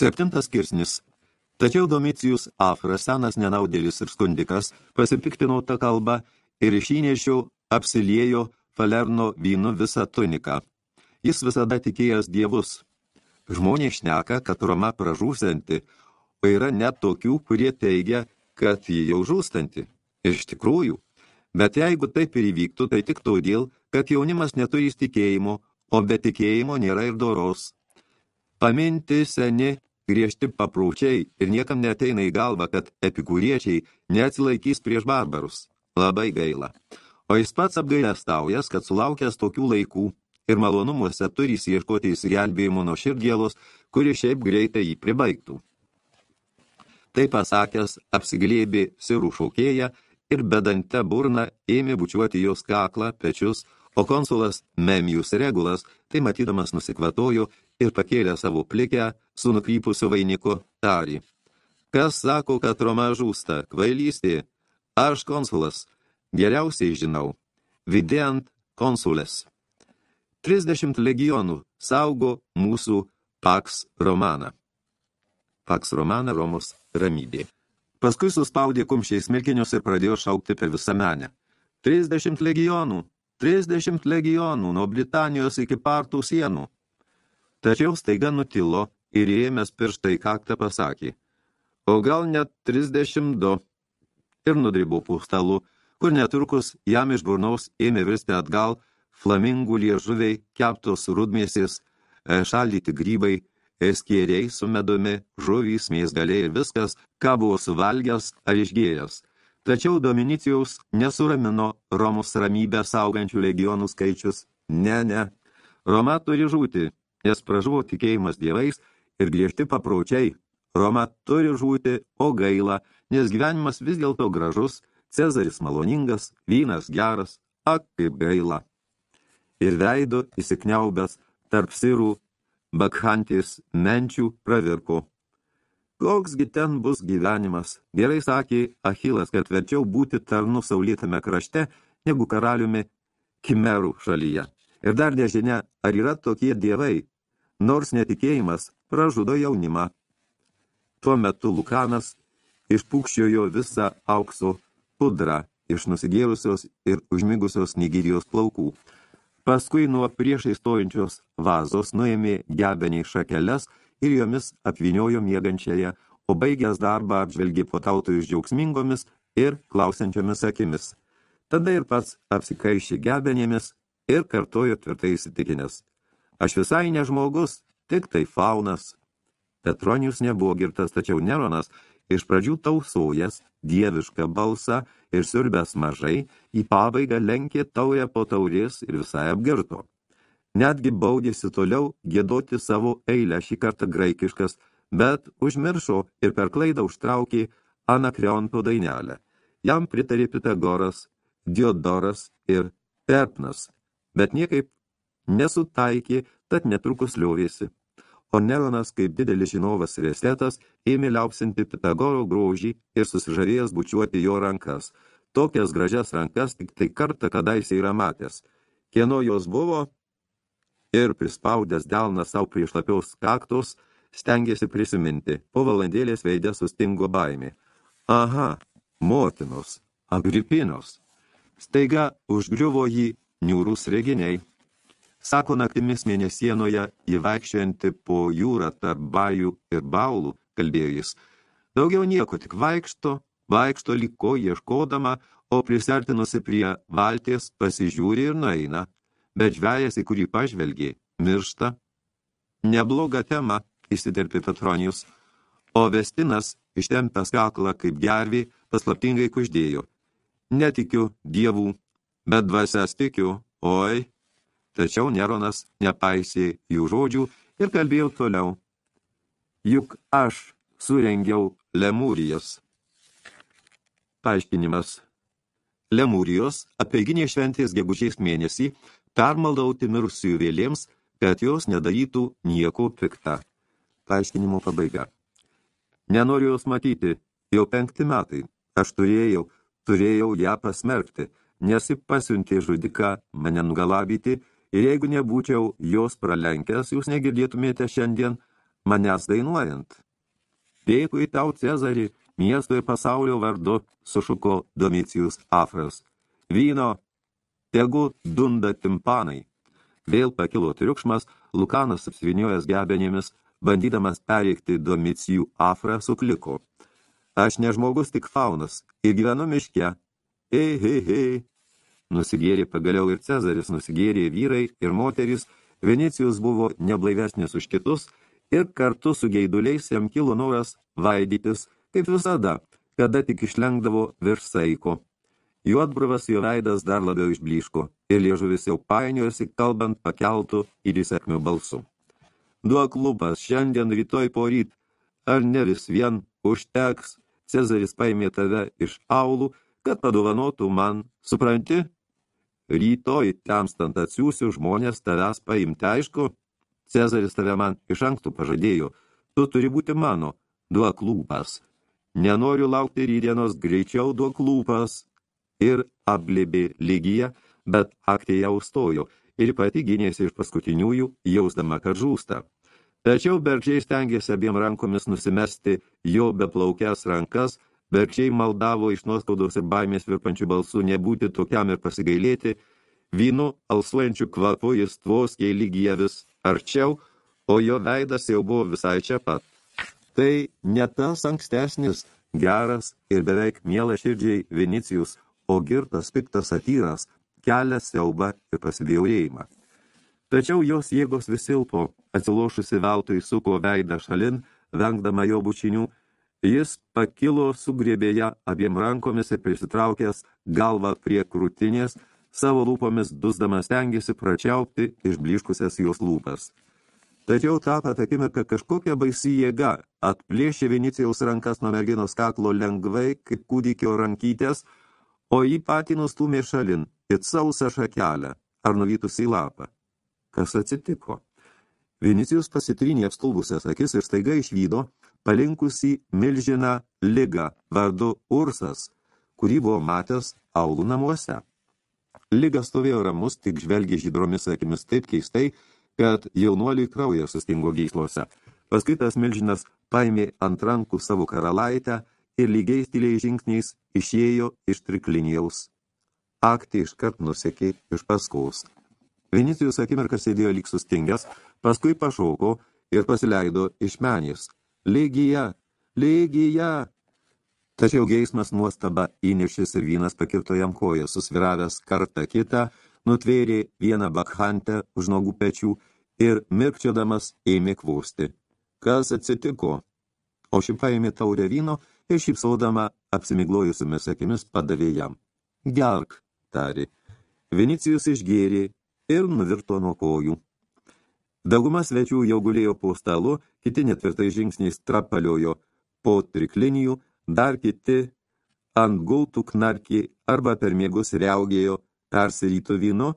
Septintas skirsnis. Tačiau Domicijus Afras, senas nenaudėlis ir skundikas, pasipiktino tą kalbą ir iš įnešių apsiliejo Falerno vynu visą tuniką. Jis visada tikėjęs dievus. Žmonės šneka, kad Roma pražūsianti, o yra net tokių, kurie teigia, kad ji jau žūstanti. Iš tikrųjų. Bet jeigu taip ir įvyktų, tai tik todėl, kad jaunimas neturi tikėjimo, o be tikėjimo nėra ir doros. Paminti seni griežti papraučiai ir niekam neteina į galvą, kad epikūriečiai neatsilaikys prieš barbarus. Labai gaila. O jis pats apgailestaujas, kad sulaukęs tokių laikų ir malonumuose turi ieškoti įsigelbėjimo nuo širdgėlos, kuri šiaip greitai jį pribaigtų. Tai pasakęs, apsiglėbė sirų šaukėją ir bedante burna ėmė bučiuoti jos kaklą, pečius, o konsulas Memijus Regulas, tai matydamas nusikvatojo ir pakėlė savo plikę su nukrypusiu vainiku tarį. Kas sako, kad Roma žūsta, kvailystė? Aš konsulas, geriausiai žinau, vidėjant konsulės. 30 legionų saugo mūsų Pax Romana. Pax Romana Romos ramybė. Paskui suspaudė kumščiais smilkinius ir pradėjo šaukti per visą menę. 30 legionų, 30 legionų nuo Britanijos iki partų sienų. Tačiau staiga nutilo ir ėmęs pirštai kaktą pasakė, o gal net 32. Ir nudribo po stalu, kur netrukus jam iš burnaus ėmė virsti atgal flamingų liežuviai, keptos rudmėsės, e, šaldyti grybai, eskėriai su medumi, žuvys, mėsgaliai ir viskas, ką buvo suvalgęs ar išgėjęs. Tačiau Dominicijaus nesuramino Romos ramybę saugančių legionų skaičius. Ne, ne. Roma turi žūti, nes pražuvo tikėjimas dievais ir griežti papraučiai. Roma turi žūti, o gaila, nes gyvenimas vis dėlto gražus, Cezaris maloningas, vynas geras, ak, kaip gaila. Ir veido įsikniaubęs tarp sirų, bakhantis menčių pravirko. Koksgi ten bus gyvenimas? Gerai sakė Achilas, kad verčiau būti tarnu saulėtame krašte, negu karaliumi Kimerų šalyje. Ir dar nežinia, ar yra tokie dievai, nors netikėjimas pražudo jaunimą. Tuo metu Lukanas išpūkščiojo visą aukso pudrą iš nusigėrusios ir užmigusios Nigerijos plaukų. Paskui nuo priešai stojančios vazos nuėmė gebeniai šakeles ir jomis apviniojo miegančiąją, o baigęs darbą apžvelgė potautojus džiaugsmingomis ir klausiančiomis akimis. Tada ir pats apsikaišė gebenėmis ir kartojo tvirtai įsitikinęs. Aš visai ne žmogus, tik tai faunas. Petronijus nebuvo girtas, tačiau Neronas iš pradžių tausojas, dievišką balsą ir siurbęs mažai, į pabaigą lenkė taurę po taurės ir visai apgirto. Netgi baudėsi toliau gėdoti savo eilę šį kartą graikiškas, bet užmiršo ir per klaidą užtraukė Anakreonto dainelę. Jam pritarė Pitagoras, Diodoras ir Perpnas, bet niekaip nesutaikė, tad netrukus liovėsi. O Neronas, kaip didelis žinovas ir estetas, ėmė liaupsinti Pitagoro grožį ir susižavėjęs bučiuoti jo rankas. Tokias gražias rankas tik tai kartą kadaise yra matęs. Kieno jos buvo? Ir prispaudęs delną savo prie šlapiaus kaktos, stengėsi prisiminti. Po valandėlės veidė sustingo baimė. Aha, motinos, agripinos. Staiga užgriuvo jį niūrus reginiai. Sako naktimis mėnesienoje įvaikščianti po jūrą tarp bajų ir baulų, kalbėjo jis. Daugiau nieko, tik vaikšto, vaikšto liko ieškodama, o prisartinusi prie valties pasižiūri ir nueina. Bet žvejas, į kurį pažvelgė, miršta. Nebloga tema, įsiterpė Petronijus, o Vestinas, ištempęs kaklą kaip gervį, paslaptingai kuždėjo. Netikiu dievų, bet dvasias tikiu, oi, Tačiau Neronas nepaisė jų žodžių ir kalbėjo toliau. Juk aš surengiau Lemūrijas. Paaiškinimas. Lemūrijos apeiginė šventės gegužės mėnesį permaldauti mirusiųjų vėlėms, kad jos nedarytų nieko piktą. Paaiškinimo pabaiga. Nenoriu jos matyti, jau penkti metai. Aš turėjau, turėjau ją pasmerkti, nes pasiuntė žudiką mane nugalabyti ir jeigu nebūčiau jos pralenkęs, jūs negirdėtumėte šiandien manęs dainuojant. Dėkui tau, Cezarį, miesto ir pasaulio vardu, sušuko Domicijus Afras. Vyno, tegu dunda timpanai. Vėl pakilo triukšmas, Lukanas apsviniojęs gebenėmis, bandydamas perėkti Domicijų Afrą, sukliko. Aš ne žmogus, tik faunas, ir gyvenu miške. Ei, hei, hei. Nusigėrė pagaliau ir Cezaris, nusigėrė vyrai ir moterys, Venecijus buvo neblaivesnis už kitus, ir kartu su geiduliais jam kilo noras vaidytis, kaip visada, kada tik išlengdavo virš saiko. Juodbruvas jo veidas dar labiau išbliško ir liežuvis jau painiojosi, kalbant pakeltų ir įsėkmių balsu. Duok lūpas, šiandien rytoj poryt, ar ne vis vien užteks, Cezaris paėmė tave iš aulų, kad padovanotų man, supranti? Rytoj temstant atsiųsiu žmonės tavęs paimti, aišku, Cezaris tave man iš anksto pažadėjo, tu turi būti mano, duok lūpas. Nenoriu laukti rydienos, greičiau duok lūpas. Ir ablibė lygyje, bet aktė jau stojo ir pati gynėsi iš paskutiniųjų, jausdama, kad žūsta. Tačiau bergžiai stengėsi abiem rankomis nusimesti jo beplaukęs rankas, bergžiai maldavo iš nuoskaudos ir baimės virpančių balsų nebūti tokiam ir pasigailėti, vynu alsuojančių kvapu jis tvoskė lygyje vis arčiau, o jo veidas jau buvo visai čia pat. Tai ne tas ankstesnis, geras ir beveik mielas širdžiai Vinicijus, o girtas piktas atyras, kelia siaubą ir pasibjaurėjimą. Tačiau jos jėgos vis silpo, atsilošusi veltui suko veidą šalin, vengdama jo bučinių, jis pakilo sugriebė ją abiem rankomis ir prisitraukęs galvą prie krūtinės, savo lūpomis dusdamas stengiasi pračiaupti išbliškusias jos lūpas. Tačiau tą pat akimirką kažkokia baisi jėga atplėšė Vinicijaus rankas nuo merginos kaklo lengvai, kaip kūdikio rankytės, o jį patį nustūmė šalin, it sausą šakelę, ar nuvytus į lapą. Kas atsitiko? Vinicijus pasitrynė apstulbusias akis ir staiga išvydo palinkusį milžiną ligą vardu Ursas, kurį buvo matęs aulų namuose. Ligas stovėjo ramus, tik žvelgė žydromis akimis taip keistai, kad jaunuoliui kraujas sustingo gyslose. Paskui tas milžinas paėmė ant rankų savo karalaitę ir lygiai stiliai žingsniais išėjo iš triklinijaus. Aktį iškart nusekė iš paskaus. Vinicijus akimirką sėdėjo lyg sustingęs, paskui pašauko ir pasileido iš menės. Lygija, lygija, Tačiau geismas nuostaba įnešis ir vynas pakirto jam koją, susviravęs kartą kitą, nutvėrė vieną bakhantę už nogų pečių ir mirkčiodamas ėmė kvūsti. Kas atsitiko? O ši paėmė taurę vyno ir šypsaudama apsimiglojusiamis akimis padavė jam. Gerk, tarė. Vinicijus išgėrė ir nuvirto nuo kojų. Dauguma svečių jau gulėjo po stalu, kiti netvirtai žingsniais trapaliojo po triklinijų, Dar kiti ant gultų knarkį arba per mėgus reaugėjo persiryto vyno,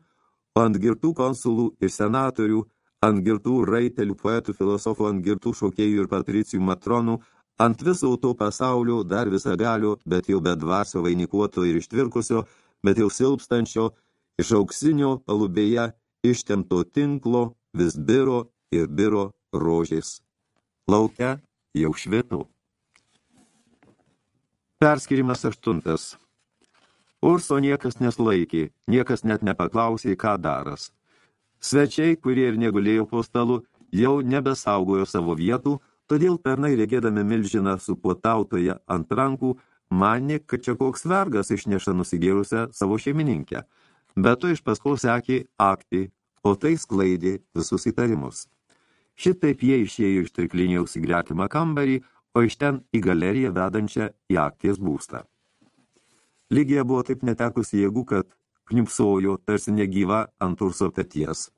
o ant girtų konsulų ir senatorių, ant girtų raitelių, poetų, filosofų, ant girtų šokėjų ir patricijų matronų, ant viso to pasaulio dar visagalio, bet jau be dvasio vainikuoto ir ištvirkusio, bet jau silpstančio, iš auksinio palubėje ištemto tinklo vis biro ir biro rožės. Laukia jau švito. Perskirimas aštuntas. Urso niekas neslaikė, niekas net nepaklausė, ką daras. Svečiai, kurie ir negulėjo po stalu, jau nebesaugojo savo vietų, todėl pernai regėdami milžiną su puotautoje ant rankų, manė, kad čia koks vergas išneša nusigėrusią savo šeimininkę. Bet to iš paskos sekė aktį, o tai sklaidė visus įtarimus. Šitaip jie išėjo iš trikliniaus į gretimą kambarį, o iš ten į galeriją vedančią į akties būstą. Lygija buvo taip netekusi jėgų, kad kniupsojo tarsi negyva ant urso peties.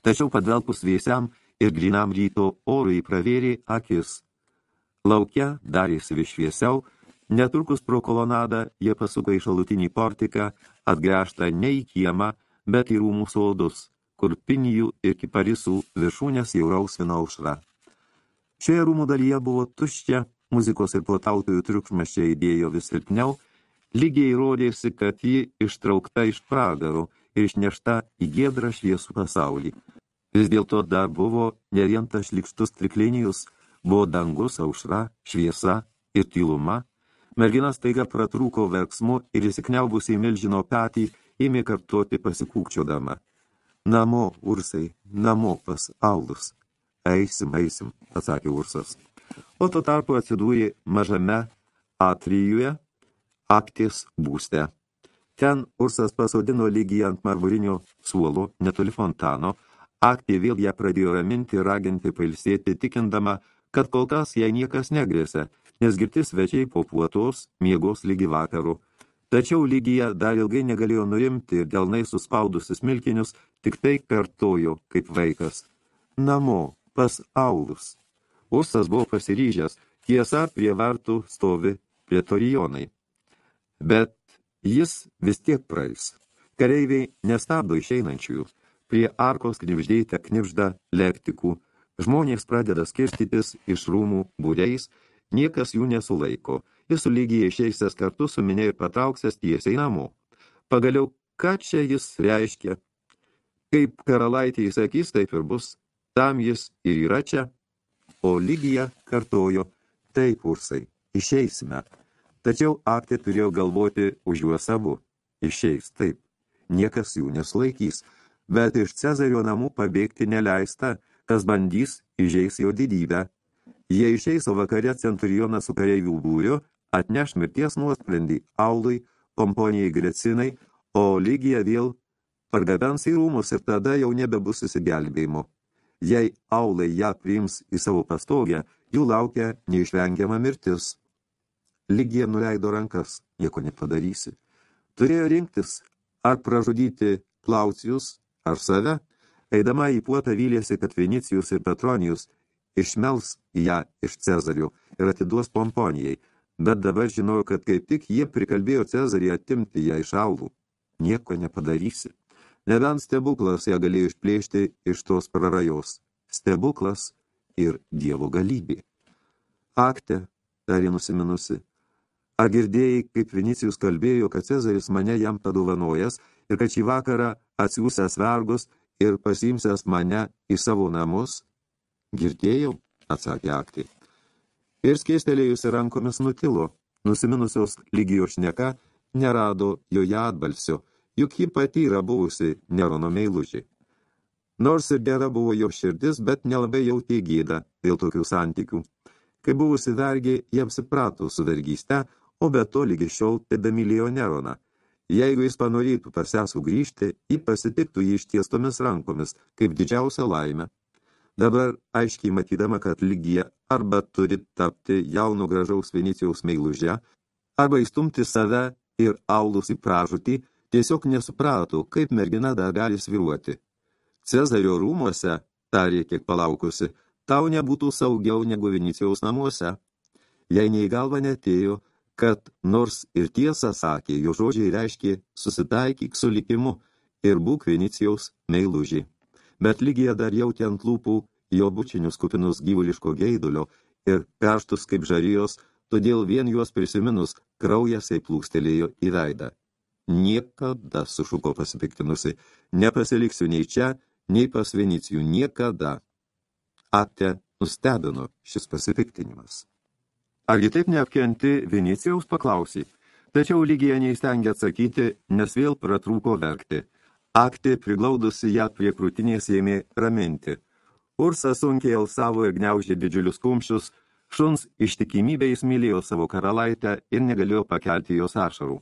Tačiau padvelkus vėsiam ir grinam ryto orui pravėrė akis. Laukia darėsi vis šviesiau, netrukus pro kolonadą jie pasuko į šalutinį portiką, atgręžtą ne į kiemą, bet į rūmų sodus, kur pinijų ir kiparisų viršūnės jau rausvino aušra. Šioje rūmų dalyje buvo tuščia, muzikos ir plotautojų triukšmas čia įdėjo vis silpniau, lygiai rodėsi, kad ji ištraukta iš pragarų ir išnešta į giedrą šviesų pasaulį. Vis dėlto dar buvo ne vien tas šlikštus triklinijus, buvo dangus, aušra, šviesa ir tyluma. Merginas taiga pratrūko verksmu ir įsikniaubusiai milžino petį ėmė kartoti pasikūkčiodama. Namo, Ursai, namo pas Aulus. Eisim, eisim, atsakė Ursas. O tuo tarpu atsidūrė mažame atrijuje, aktės būste. Ten Ursas pasodino lygį ant marmurinio suolo, netoli fontano, aktė vėl ją pradėjo raminti, raginti pailsėti, tikindama, kad kol kas jai niekas negrėsia, nes girti svečiai po puotos miegos lygi vakarų. Tačiau lygija dar ilgai negalėjo nurimti ir delnai suspaudusis milkinius tik tai kartojo kaip vaikas. Namo, pas aulus. Ustas buvo pasiryžęs, tiesa prie vartų stovi pretorijonai. Bet jis vis tiek praeis. Kareiviai nestabdo išeinančiųjų. Prie arkos knipždėte knipžda lektikų, Žmonės pradeda skirstytis iš rūmų būriais, niekas jų nesulaiko. Jis lygiai išeisęs kartu su minė ir patrauksęs tiesiai namo. Pagaliau, ką čia jis reiškia? Kaip karalaitė įsakys, taip ir bus. Tam jis ir yra čia. O lygija kartojo, taip, ursai, išeisime. Tačiau aktė turėjo galvoti už juos abu. Išeis, taip. Niekas jų nesulaikys. Bet iš Cezario namų pabėgti neleista – kas bandys, įžeis jo didybę. Jie išeis, o vakare centurionas su kareivių būriu atneš mirties nuosprendį Aului, komponijai Grecinai, o lygija vėl pargabens į rūmus ir tada jau nebebus susigelbėjimo. Jei Aulai ją priims į savo pastogę, jų laukia neišvengiama mirtis. Lygija nuleido rankas, nieko nepadarysi. Turėjo rinktis, ar pražudyti Klaucijus, ar save, Eidama į puotą vylėsi, kad Vinicijus ir Petronijus išmels ją iš Cezarių ir atiduos pomponijai, bet dabar žinojo, kad kaip tik jie prikalbėjo Cezarį atimti ją iš aulų. Nieko nepadarysi. Nebent stebuklas ją galėjo išplėšti iš tos prarajos. Stebuklas ir dievo galybė. Akte, tarė nusiminusi, ar girdėjai, kaip Vinicijus kalbėjo, kad Cezaris mane jam paduvanojas ir kad šį vakarą atsiūsęs vergus ir pasimsęs mane į savo namus? Girdėjau, atsakė aktė. Ir skėstelėjusi rankomis nutilo, nusiminusios lygio šneka, nerado joje atbalsio, juk ji pati yra buvusi Nerono meilužiai. Nors ir gera buvo jo širdis, bet nelabai jautė gėdą dėl tokių santykių. Kai buvusi vergė, jie apsiprato su vergyste, o be to lygi šiol tebe mylėjo Neroną – Jeigu jis panorėtų pas ją sugrįžti, ji pasitiktų jį ištiestomis rankomis, kaip didžiausia laimė. Dabar aiškiai matydama, kad lygija arba turi tapti jauno gražaus Venicijaus meilužę, arba įstumti save ir aulus į pražutį, tiesiog nesuprato, kaip mergina dar gali sviruoti. Cezario rūmuose, tarė kiek palaukusi, tau nebūtų saugiau negu Venicijaus namuose. Jei nei galva netėjo, kad nors ir tiesą sakė, jo žodžiai reiškė susitaikyk su likimu ir būk Venicijaus meilužį. Bet lygija dar jautė ant lūpų jo bučinius kupinus gyvuliško geidulio ir perštus kaip žarijos, todėl vien juos prisiminus kraujas įplūkstelėjo į veidą. Niekada, sušuko pasipiktinusi, nepasiliksiu nei čia, nei pas Venicijų, niekada. Ate nustebino šis pasipiktinimas. Argi taip neapkenti Vinicijaus paklausė, tačiau lygija neįstengė atsakyti, nes vėl pratrūko verkti. Akti, priglaudusi ją prie krūtinės, ėmė raminti. Ursa sunkiai alsavo ir gniaužė didžiulius kumščius, šuns ištikimybę jis mylėjo savo karalaitę ir negalėjo pakelti jos ašarų.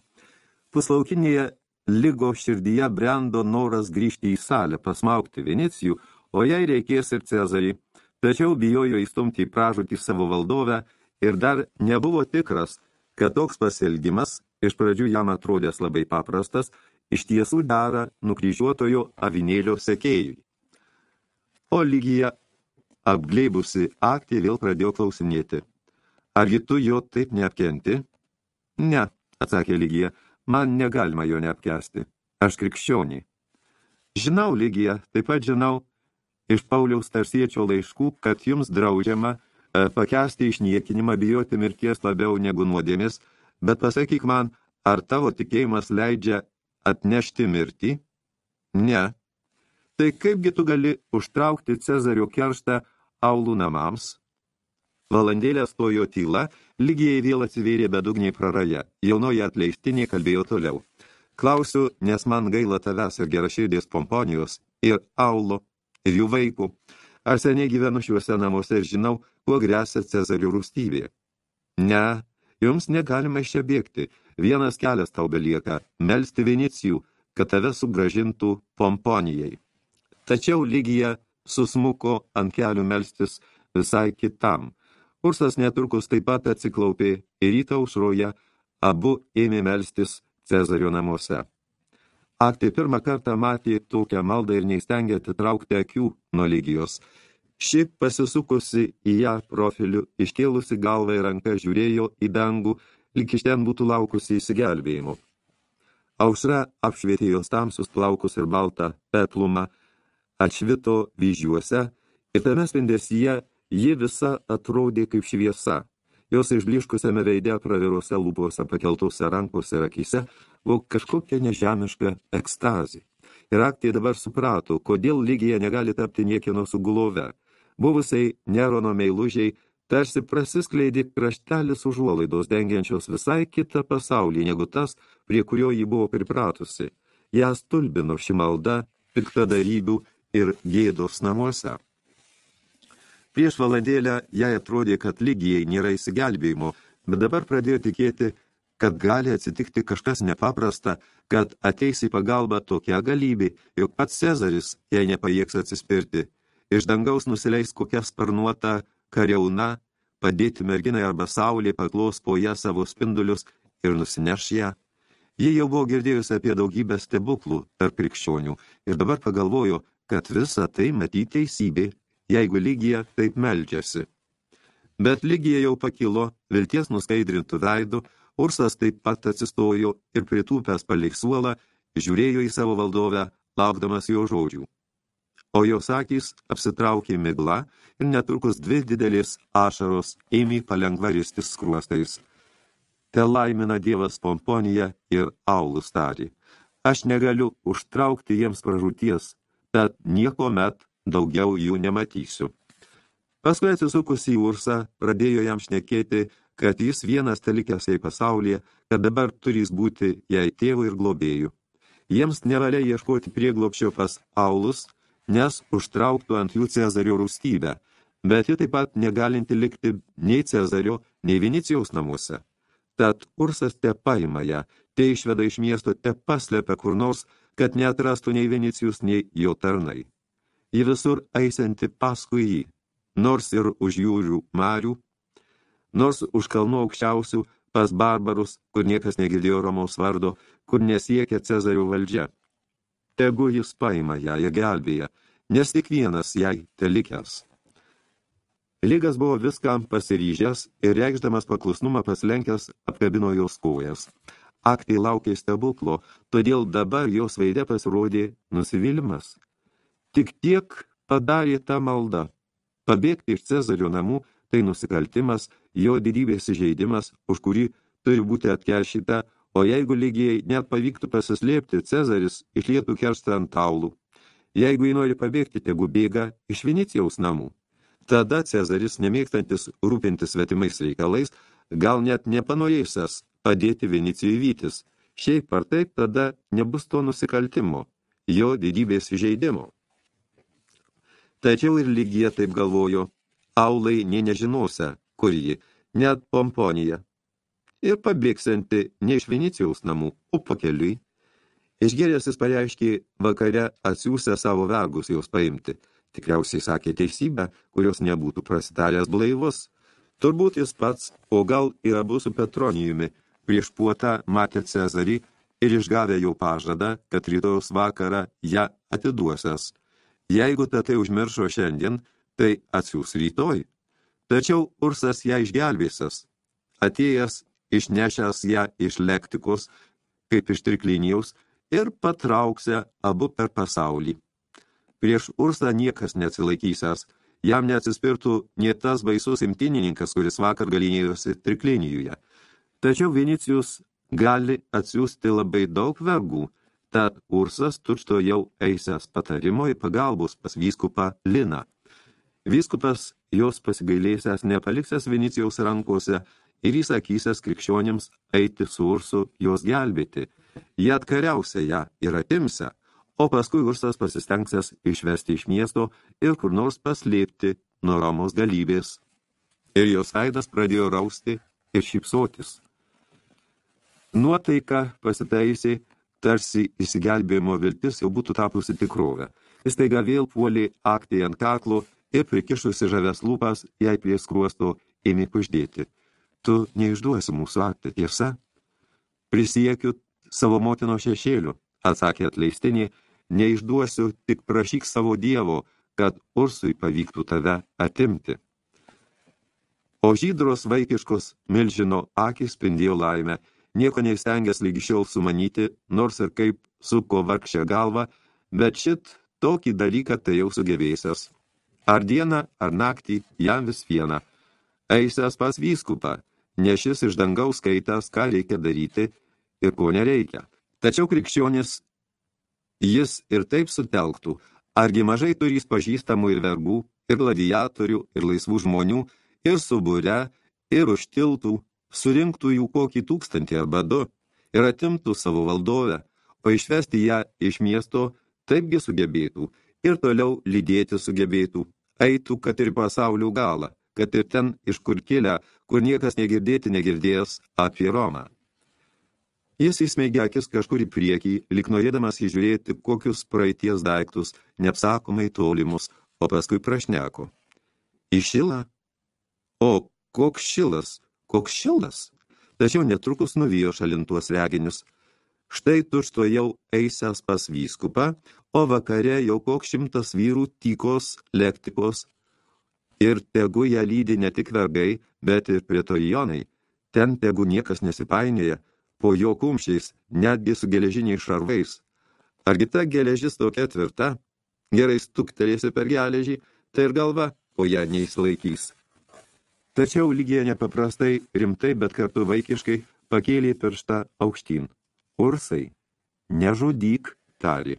Puslaukinėje lygo širdyje brendo noras grįžti į salę, pasmaukti Vinicijų, o jai reikės ir Cezarį, tačiau bijojo įstumti į pražutį savo valdovę ir dar nebuvo tikras, kad toks pasielgimas, iš pradžių jam atrodęs labai paprastas, iš tiesų dera nukryžiuotojo avinėlio sekėjui. O lygija, apgleibusi aktį, vėl pradėjo klausinėti. Argi tu jo taip neapkenti? Ne, atsakė lygija, man negalima jo neapkesti. Aš krikščionį. Žinau, lygija, taip pat žinau, iš Pauliaus tarsiečio laiškų, kad jums draudžiama – E, pakesti išniekinimą, bijoti mirties labiau negu nuodėmis, bet pasakyk man, ar tavo tikėjimas leidžia atnešti mirtį? Ne. Tai kaipgi tu gali užtraukti Cezario kerštą aulų namams? Valandėlę stojo tyla, lygiai vėl atsivėrė bedugniai praraja. Jaunoji atleistinė kalbėjo toliau. Klausiu, nes man gaila tavęs ir geraširdės pomponijos, ir aulo, ir jų vaikų. Ar seniai gyvenu šiuose namuose ir žinau, kuo grėsia Cezario rūstybė? Ne, jums negalima iš čia bėgti. Vienas kelias tau belieka – melsti Vinicijų, kad tave sugražintų pomponijai. Tačiau lygija susmuko ant kelių melstis visai kitam. Ursas netrukus taip pat atsiklaupė ir rytą aušroje abu ėmė melstis Cezario namuose. Aktai pirmą kartą matė tokią maldą ir neįstengė atitraukti akių nuo lygijos. Ši pasisukusi į ją profiliu, iškėlusi galvą ir ranką žiūrėjo į dangų, lyg iš ten būtų laukusi įsigelbėjimo. Aušra apšvietė jos tamsus plaukus ir baltą petlumą, atšvito vyžiuose ir tame spindesyje ji visa atrodė kaip šviesa. Jos išbliškusiame veide pravirose lūpose, pakeltose rankose ir akise buvo kažkokia nežemiška ekstazė. Ir aktė dabar suprato, kodėl lygija negali tapti niekieno sugulove. Buvusiai Nerono meilužiai tarsi prasiskleidė kraštelis užuolaidos dengiančios visai kitą pasaulį negu tas, prie kurio ji buvo pripratusi. Ją stulbino ši malda, piktadarybių ir gėdos namuose. Prieš valandėlę jai atrodė, kad lygijai nėra įsigelbėjimo, bet dabar pradėjo tikėti, kad gali atsitikti kažkas nepaprasta, kad ateis į pagalbą tokia galybė, jog pats Cezaris jai nepajėgs atsispirti. Iš dangaus nusileis kokia sparnuota kariauna, padėti merginai arba saulė paklos po ją savo spindulius ir nusineš ją. Jie jau buvo girdėjusi apie daugybę stebuklų tarp krikščionių ir dabar pagalvojo, kad visa tai matyti teisybė, jeigu lygija taip meldžiasi. Bet lygija jau pakilo, vilties nuskaidrintų veidų, Ursas taip pat atsistojo ir pritūpęs palik suolą, žiūrėjo į savo valdovę, laukdamas jo žodžių. O jos akys apsitraukė migla ir netrukus dvi didelės ašaros ėmė palengva ristis skruostais. Te laimina Dievas pomponiją ir aulus tarį. Aš negaliu užtraukti jiems pražūties, tad nieko met daugiau jų nematysiu. Paskui atsisukus į Ursą, pradėjo jam šnekėti, kad jis vienas telikęs jai pasaulyje, kad dabar turės būti jai tėvų ir globėjų. Jiems nevalia ieškoti prieglopščio pas Aulus, nes užtrauktų ant jų Cezario rūstybę, bet ji taip pat negalinti likti nei Cezario, nei Vinicijaus namuose. Tad Ursas te paima ją, te išveda iš miesto, te paslepia kur nors, kad neatrastų nei Vinicijus, nei jo tarnai. Ji visur eisanti paskui jį, nors ir už jūrių marių, nors už kalnų aukščiausių, pas barbarus, kur niekas negirdėjo Romaus vardo, kur nesiekia Cezario valdžia. Tegu jis paima ją, ją gelbėja, nes tik vienas jai telikęs. Lygas buvo viskam pasiryžęs ir reikšdamas paklusnumą paslenkęs apkabino jos kojas. Aktai laukė stebuklo, todėl dabar jos veide pasirodė nusivylimas. Tik tiek padarė tą maldą. Pabėgti iš Cezario namų tai nusikaltimas, jo didybės įžeidimas, už kurį turi būti atkeršyta, o jeigu lygiai net pavyktų pasislėpti, Cezaris išlietų kerstą ant taulų. Jeigu jį nori pabėgti, tegu bėga iš Vinicijaus namų. Tada Cezaris, nemėgstantis rūpintis svetimais reikalais, gal net nepanorėsęs padėti Vinicijui vytis. Šiaip ar taip tada nebus to nusikaltimo, jo didybės įžeidimo. Tačiau ir lygija taip galvojo, aulai nė nežinosia, kur ji, net pomponija. Ir pabėgsianti ne iš Venicijaus namų, o pakeliui. Išgeręs jis pareiškė vakare atsiūsę savo vergus jos paimti. Tikriausiai sakė teisybę, kurios nebūtų prasitaręs blaivus. Turbūt jis pats, o gal ir abu su Petronijumi, prieš puotą matė Cezarį ir išgavę jau pažadą, kad rytojus vakarą ją atiduosias. Jeigu tai užmiršo šiandien, tai atsiūs rytoj. Tačiau Ursas ją išgelbėsas, atėjęs, išnešęs ją iš lektikos, kaip iš triklinijos, ir patrauksę abu per pasaulį. Prieš Ursą niekas neatsilaikysęs, jam neatsispirtų nie tas baisus imtinininkas, kuris vakar galinėjosi triklinijoje. Tačiau Vinicijus gali atsiųsti labai daug vergų, Tad Ursas tučto jau eisęs patarimo į pagalbos pas vyskupą Liną. Vyskupas jos pasigailėsęs nepaliksęs Venicijaus rankose ir įsakysęs krikščionims eiti su Ursu jos gelbėti. Jie atkariausia ją ir atimsia, o paskui Ursas pasistengsias išvesti iš miesto ir kur nors paslėpti nuo Romos galybės. Ir jos veidas pradėjo rausti ir šypsotis. Nuotaika pasitaisė, tarsi įsigelbėjimo viltis jau būtų tapusi tikrovę. Jis taiga vėl puolė aktį ant kaklo ir prikišusi žavės lūpas, jai prie skruosto ėmė puždėti. Tu neišduosi mūsų aktą, tiesa? Prisiekiu savo motino šešėliu, atsakė atleistinė, neišduosiu, tik prašyk savo dievo, kad Ursui pavyktų tave atimti. O žydros vaikiškos milžino akis spindėjo laimę, nieko neįstengęs lygi šiol sumanyti, nors ir kaip suko vargšę galvą, bet šit tokį dalyką tai jau sugebėsias. Ar dieną, ar naktį, jam vis viena. Eisęs pas vyskupą, nešis iš dangaus skaitas, ką reikia daryti ir ko nereikia. Tačiau krikščionis jis ir taip sutelktų, argi mažai turys pažįstamų ir vergų, ir gladiatorių, ir laisvų žmonių, ir subūre, ir užtiltų, surinktų jų kokį tūkstantį arba du, ir atimtų savo valdovę, o išvesti ją iš miesto taipgi sugebėtų, ir toliau lydėti sugebėtų, eitų, kad ir pasaulių galą, kad ir ten, iš kur kilę, kur niekas negirdėti negirdėjęs apie Romą. Jis įsmeigė akis kažkur į priekį, lik norėdamas įžiūrėti kokius praeities daiktus, neapsakomai tolimus, o paskui prašneko. Išila? O, koks šilas, koks šilas? Tačiau netrukus nuvijo šalintuos reginius – Štai tušto jau eisęs pas vyskupą, o vakare jau koks šimtas vyrų tykos lektikos. Ir tegu ją lydi ne tik vergai, bet ir pretorijonai. Ten tegu niekas nesipainėja, po jo kumščiais, netgi su geležiniais šarvais. Argi ta geležis tokia tvirta? Gerai stuktelėsi per geležį, tai ir galva, o ją neįsilaikys. Tačiau lygiai nepaprastai rimtai, bet kartu vaikiškai pakėlė pirštą aukštyn. Ursai, nežudyk, tari.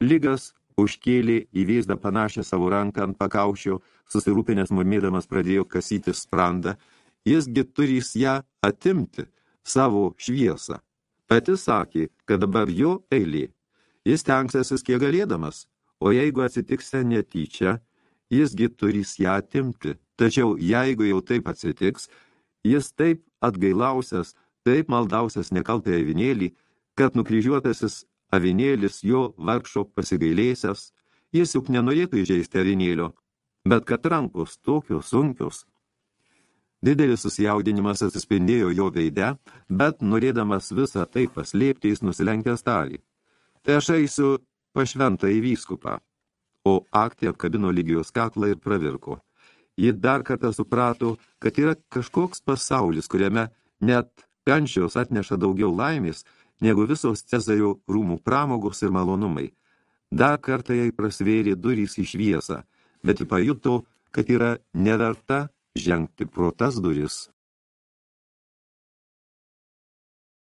Lygas užkėlė į vėzdą panašią savo ranką ant pakaušio, susirūpinęs murmėdamas pradėjo kasyti sprandą, jisgi turys ją atimti, savo šviesą. Pati sakė, kad dabar jo eilė. Jis tenksėsis kiek galėdamas, o jeigu atsitiks netyčia, jisgi turys ją atimti. Tačiau jeigu jau taip atsitiks, jis taip atgailausias, taip maldausias nekaltai avinėlį, kad nukryžiuotasis avinėlis jo vargšo pasigailėsias, jis juk nenorėtų įžeisti avinėlio, bet kad rankos tokios sunkios. Didelis susijaudinimas atsispindėjo jo veide, bet norėdamas visą tai paslėpti, jis nusilenkė stalį. Tai aš eisiu pašventą į vyskupą, o aktė apkabino lygijos kaklą ir pravirko. Ji dar kartą suprato, kad yra kažkoks pasaulis, kuriame net Kančios atneša daugiau laimės, negu visos Cezario rūmų pramogos ir malonumai. Dar kartą jai prasvėrė durys į šviesą, bet pajuto, kad yra neverta žengti pro tas duris.